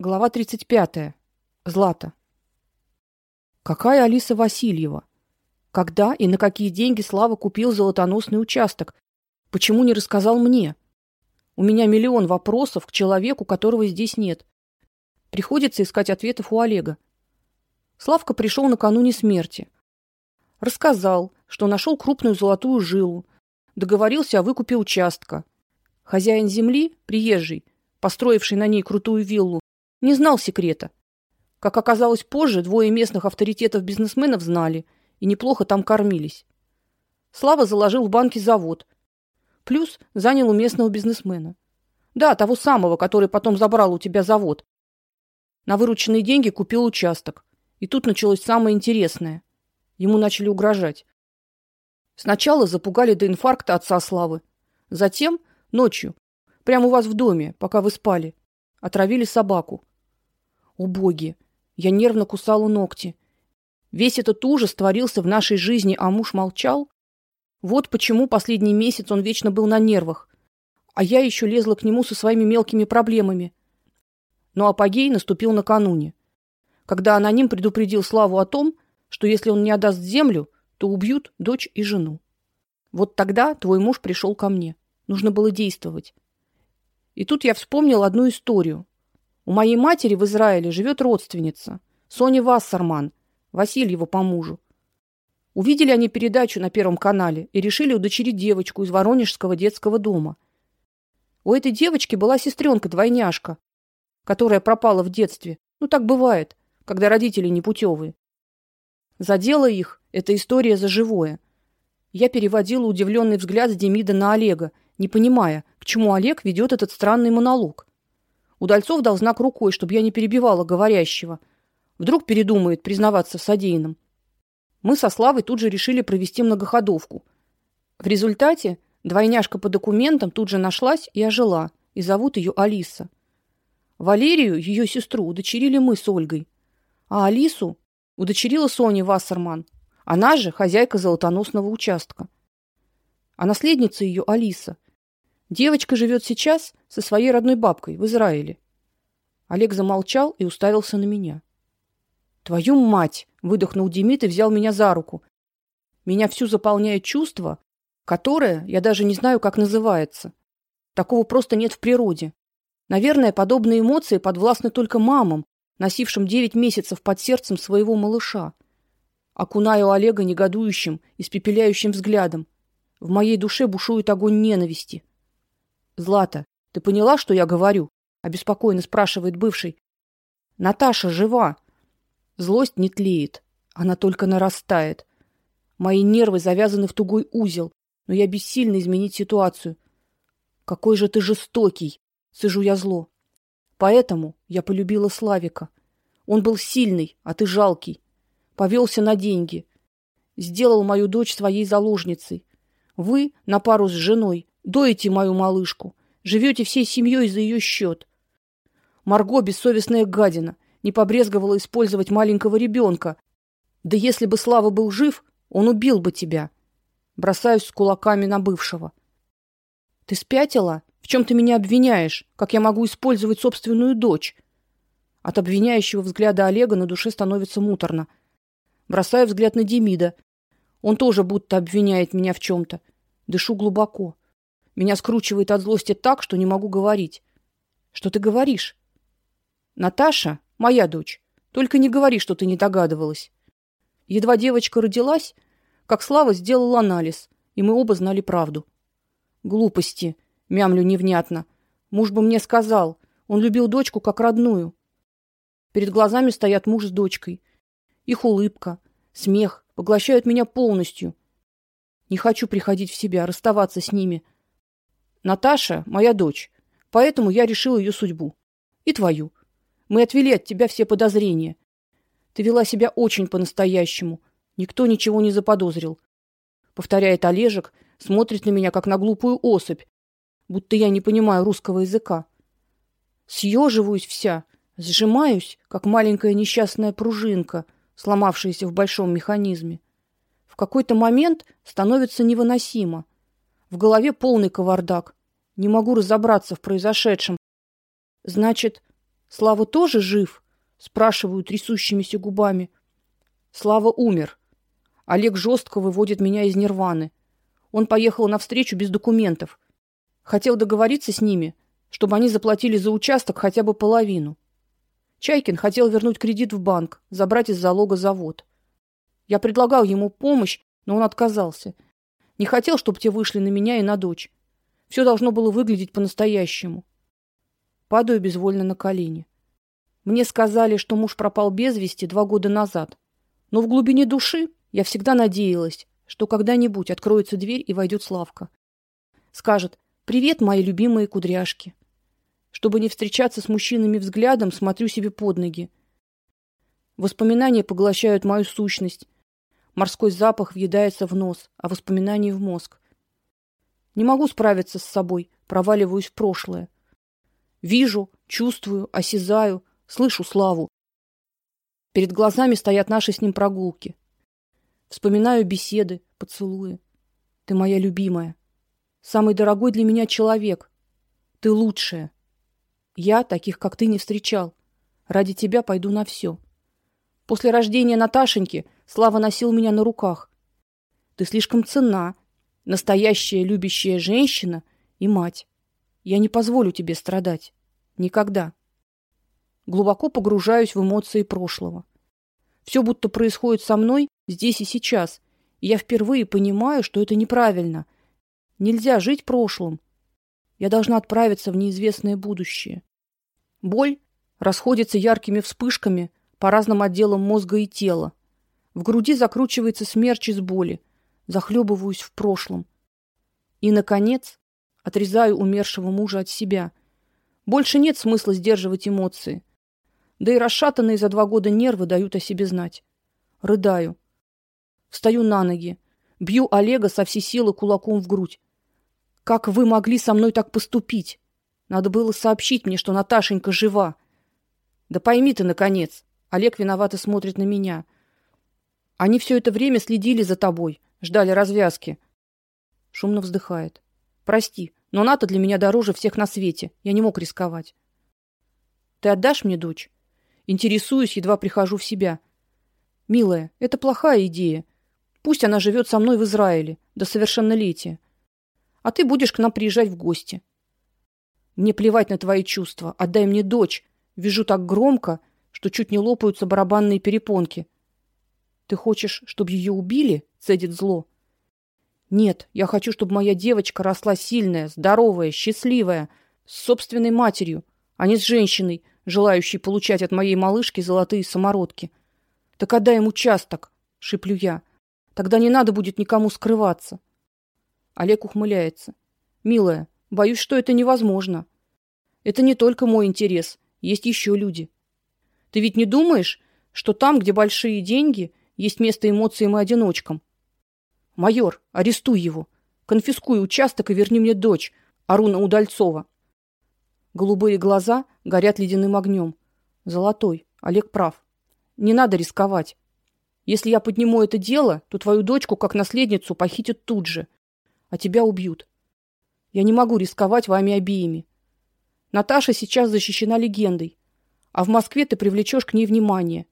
Глава 35. Злата. Какая Алиса Васильева? Когда и на какие деньги Слава купил золотоносный участок? Почему не рассказал мне? У меня миллион вопросов к человеку, которого здесь нет. Приходится искать ответов у Олега. Славка пришел накануне смерти. Рассказал, что нашел крупную золотую жилу, договорился о выкупе участка. Хозяин земли, приезжий, построивший на ней крутую виллу, не знал секрета. Как оказалось позже, двое местных авторитетов-бизнесменов знали и неплохо там кормились. Слава заложил в банке завод. Плюс занял у местного бизнесмена. Да, того самого, который потом забрал у тебя завод. На вырученные деньги купил участок. И тут началось самое интересное. Ему начали угрожать. Сначала запугали до инфаркта отца Славы. Затем, ночью, прямо у вас в доме, пока вы спали, отравили собаку. О! Я нервно кусала ногти. Весь этот ужас творился в нашей жизни, а муж молчал. Вот почему последний месяц он вечно был на нервах, а я еще лезла к нему со своими мелкими проблемами. Но апогей наступил накануне, когда аноним предупредил Славу о том, что если он не отдаст землю, то убьют дочь и жену. Вот тогда твой муж пришел ко мне. Нужно было действовать. И тут я вспомнил одну историю, у моей матери в Израиле живет родственница, Соня Вассерман, Васильева по мужу. Увидели они передачу на Первом канале и решили удочерить девочку из Воронежского детского дома. У этой девочки была сестренка-двойняшка, которая пропала в детстве. Ну так бывает, когда родители непутевые. Задела их эта история за живое. Я переводила удивленный взгляд с Демида на Олега, не понимая, к чему Олег ведет этот странный монолог. Удальцов дал знак рукой, чтобы я не перебивала говорящего. Вдруг передумает признаваться в содеянном. Мы со Славой тут же решили провести многоходовку. В результате двойняшка по документам тут же нашлась и ожила, и зовут ее Алиса. Валерию, ее сестру, удочерили мы с Ольгой, а Алису удочерила Соня Вассерман. Она же хозяйка золотоносного участка. А наследница ее Алиса Девочка живет сейчас со своей родной бабкой в Израиле. Олег замолчал и уставился на меня. Твою мать, выдохнул Демид и взял меня за руку. Меня всю заполняет чувство, которое я даже не знаю, как называется. Такого просто нет в природе. Наверное, подобные эмоции подвластны только мамам, носившим девять месяцев под сердцем своего малыша. Окунаю Олега негодующим, испепеляющим взглядом. В моей душе бушует огонь ненависти. Злата, ты поняла, что я говорю? Обеспокоенно спрашивает бывший. Наташа жива. Злость не тлеет, она только нарастает. Мои нервы завязаны в тугой узел, но я бессильна изменить ситуацию. Какой же ты жестокий, сижу я зло. Поэтому я полюбила Славика. Он был сильный, а ты жалкий. Повелся на деньги. Сделал мою дочь своей заложницей. Вы на пару с женой Доите мою малышку, живете всей семьей за ее счет. Марго бессовестная гадина, не побрезговала использовать маленького ребенка. Да если бы Слава был жив, он убил бы тебя. Бросаюсь с кулаками на бывшего. Ты спятила? В чем ты меня обвиняешь? Как я могу использовать собственную дочь? От обвиняющего взгляда Олега на душе становится муторно. Бросаю взгляд на Демида. Он тоже будто обвиняет меня в чем то Дышу глубоко. Меня скручивает от злости так, что не могу говорить. Что ты говоришь? Наташа, моя дочь. Только не говори, что ты не догадывалась. Едва девочка родилась, как Слава сделал анализ, и мы оба знали правду. Глупости, мямлю невнятно. Муж бы мне сказал, он любил дочку как родную. Перед глазами стоят муж с дочкой. Их улыбка, смех поглощают меня полностью. Не хочу приходить в себя, расставаться с ними. Наташа моя дочь, поэтому я решил ее судьбу и твою. Мы отвели от тебя все подозрения. Ты вела себя очень по-настоящему. Никто ничего не заподозрил. Повторяет Олежек, смотрит на меня как на глупую особь, будто я не понимаю русского языка. Съеживаюсь вся, сжимаюсь, как маленькая несчастная пружинка, сломавшаяся в большом механизме. В какой-то момент становится невыносимо. В голове полный кавардак. Не могу разобраться в произошедшем. Значит, Слава тоже жив? Спрашиваю трясущимися губами. Слава умер. Олег жестко выводит меня из нирваны. Он поехал на встречу без документов. Хотел договориться с ними, чтобы они заплатили за участок хотя бы половину. Чайкин хотел вернуть кредит в банк, забрать из залога завод. Я предлагал ему помощь, но он отказался. Не хотел, чтобы те вышли на меня и на дочь. Все должно было выглядеть по-настоящему. Падаю безвольно на колени. Мне сказали, что муж пропал без вести два года назад. Но в глубине души я всегда надеялась, что когда-нибудь откроется дверь и войдет Славка. Скажет «Привет, мои любимые кудряшки». Чтобы не встречаться с мужчинами взглядом, смотрю себе под ноги. Воспоминания поглощают мою сущность. Морской запах въедается в нос, а воспоминания в мозг. Не могу справиться с собой, проваливаюсь в прошлое. Вижу, чувствую, осязаю, слышу славу. Перед глазами стоят наши с ним прогулки. Вспоминаю беседы, поцелуи. Ты моя любимая. Самый дорогой для меня человек. Ты лучшая. Я таких, как ты, не встречал. Ради тебя пойду на все. После рождения Наташеньки Слава носил меня на руках. Ты слишком ценна, настоящая любящая женщина и мать. Я не позволю тебе страдать. Никогда. Глубоко погружаюсь в эмоции прошлого. Все будто происходит со мной здесь и сейчас, и я впервые понимаю, что это неправильно. Нельзя жить прошлым. Я должна отправиться в неизвестное будущее. Боль расходится яркими вспышками по разным отделам мозга и тела. В груди закручивается смерч из боли. Захлебываюсь в прошлом. И, наконец, отрезаю умершего мужа от себя. Больше нет смысла сдерживать эмоции. Да и расшатанные за два года нервы дают о себе знать. Рыдаю. Встаю на ноги. Бью Олега со всей силы кулаком в грудь. Как вы могли со мной так поступить? Надо было сообщить мне, что Наташенька жива. Да пойми ты, наконец. Олег виновато смотрит на меня. Они все это время следили за тобой, ждали развязки. Шумно вздыхает. Прости, но Ната для меня дороже всех на свете. Я не мог рисковать. Ты отдашь мне дочь? Интересуюсь, едва прихожу в себя. Милая, это плохая идея. Пусть она живет со мной в Израиле до совершеннолетия. А ты будешь к нам приезжать в гости. Мне плевать на твои чувства. Отдай мне дочь. Вижу так громко, что чуть не лопаются барабанные перепонки. Ты хочешь, чтобы ее убили? Цедит зло. Нет, я хочу, чтобы моя девочка росла сильная, здоровая, счастливая, с собственной матерью, а не с женщиной, желающей получать от моей малышки золотые самородки. Так отдай им участок, шиплю я. Тогда не надо будет никому скрываться. Олег ухмыляется. Милая, боюсь, что это невозможно. Это не только мой интерес, есть еще люди. Ты ведь не думаешь, что там, где большие деньги, есть место эмоциям и одиночкам? Майор, арестуй его. Конфискуй участок и верни мне дочь, Аруна Удальцова. Голубые глаза горят ледяным огнем. Золотой. Олег прав. Не надо рисковать. Если я подниму это дело, то твою дочку как наследницу похитят тут же, а тебя убьют. Я не могу рисковать вами обеими. Наташа сейчас защищена легендой, а в Москве ты привлечешь к ней внимание.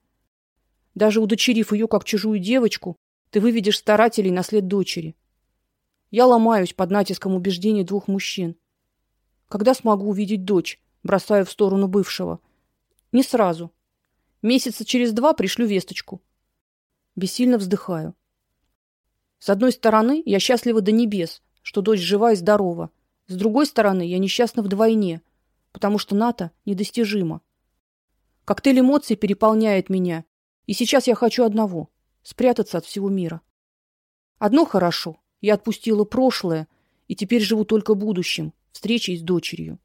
Даже удочерив ее как чужую девочку, ты выведешь старателей на след дочери. Я ломаюсь под натиском убеждений двух мужчин. Когда смогу увидеть дочь? Бросаю в сторону бывшего. Не сразу. Месяца через два пришлю весточку. Бессильно вздыхаю. С одной стороны, я счастлива до небес, что дочь жива и здорова. С другой стороны, я несчастна вдвойне, потому что Ната недостижима. Коктейль эмоций переполняет меня, и сейчас я хочу одного спрятаться от всего мира. Одно хорошо. Я отпустила прошлое и теперь живу только будущим, встречей с дочерью.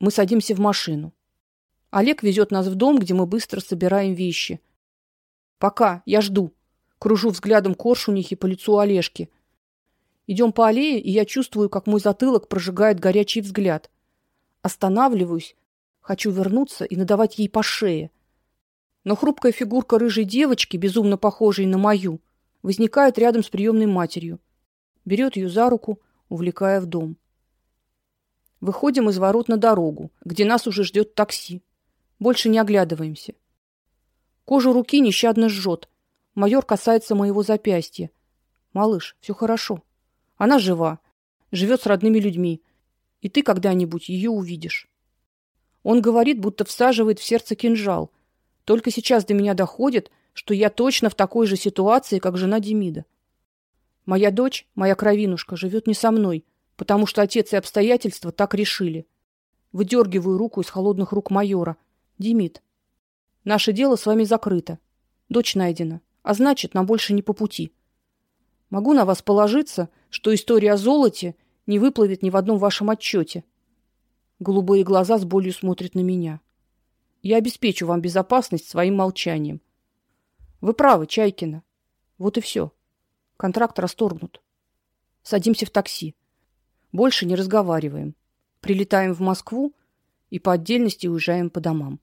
Мы садимся в машину. Олег везет нас в дом, где мы быстро собираем вещи. Пока, я жду. Кружу взглядом коршунихи по лицу Олежки. Идем по аллее, и я чувствую, как мой затылок прожигает горячий взгляд. Останавливаюсь, хочу вернуться и надавать ей по шее. Но хрупкая фигурка рыжей девочки, безумно похожей на мою, возникает рядом с приемной матерью. Берет ее за руку, увлекая в дом. Выходим из ворот на дорогу, где нас уже ждет такси. Больше не оглядываемся. Кожу руки нещадно жжет. Майор касается моего запястья. Малыш, все хорошо. Она жива, живет с родными людьми, и ты когда-нибудь ее увидишь. Он говорит, будто всаживает в сердце кинжал. Только сейчас до меня доходит, что я точно в такой же ситуации, как жена Демида. Моя дочь, моя кровинушка, живет не со мной, потому что отец и обстоятельства так решили. Выдергиваю руку из холодных рук майора. Демид, наше дело с вами закрыто. Дочь найдена, а значит, нам больше не по пути. Могу на вас положиться, что история о золоте не выплывет ни в одном вашем отчете. Голубые глаза с болью смотрят на меня. Я обеспечу вам безопасность своим молчанием. Вы правы, Чайкина. Вот и все. Контракт расторгнут. Садимся в такси. Больше не разговариваем. Прилетаем в Москву и по отдельности уезжаем по домам.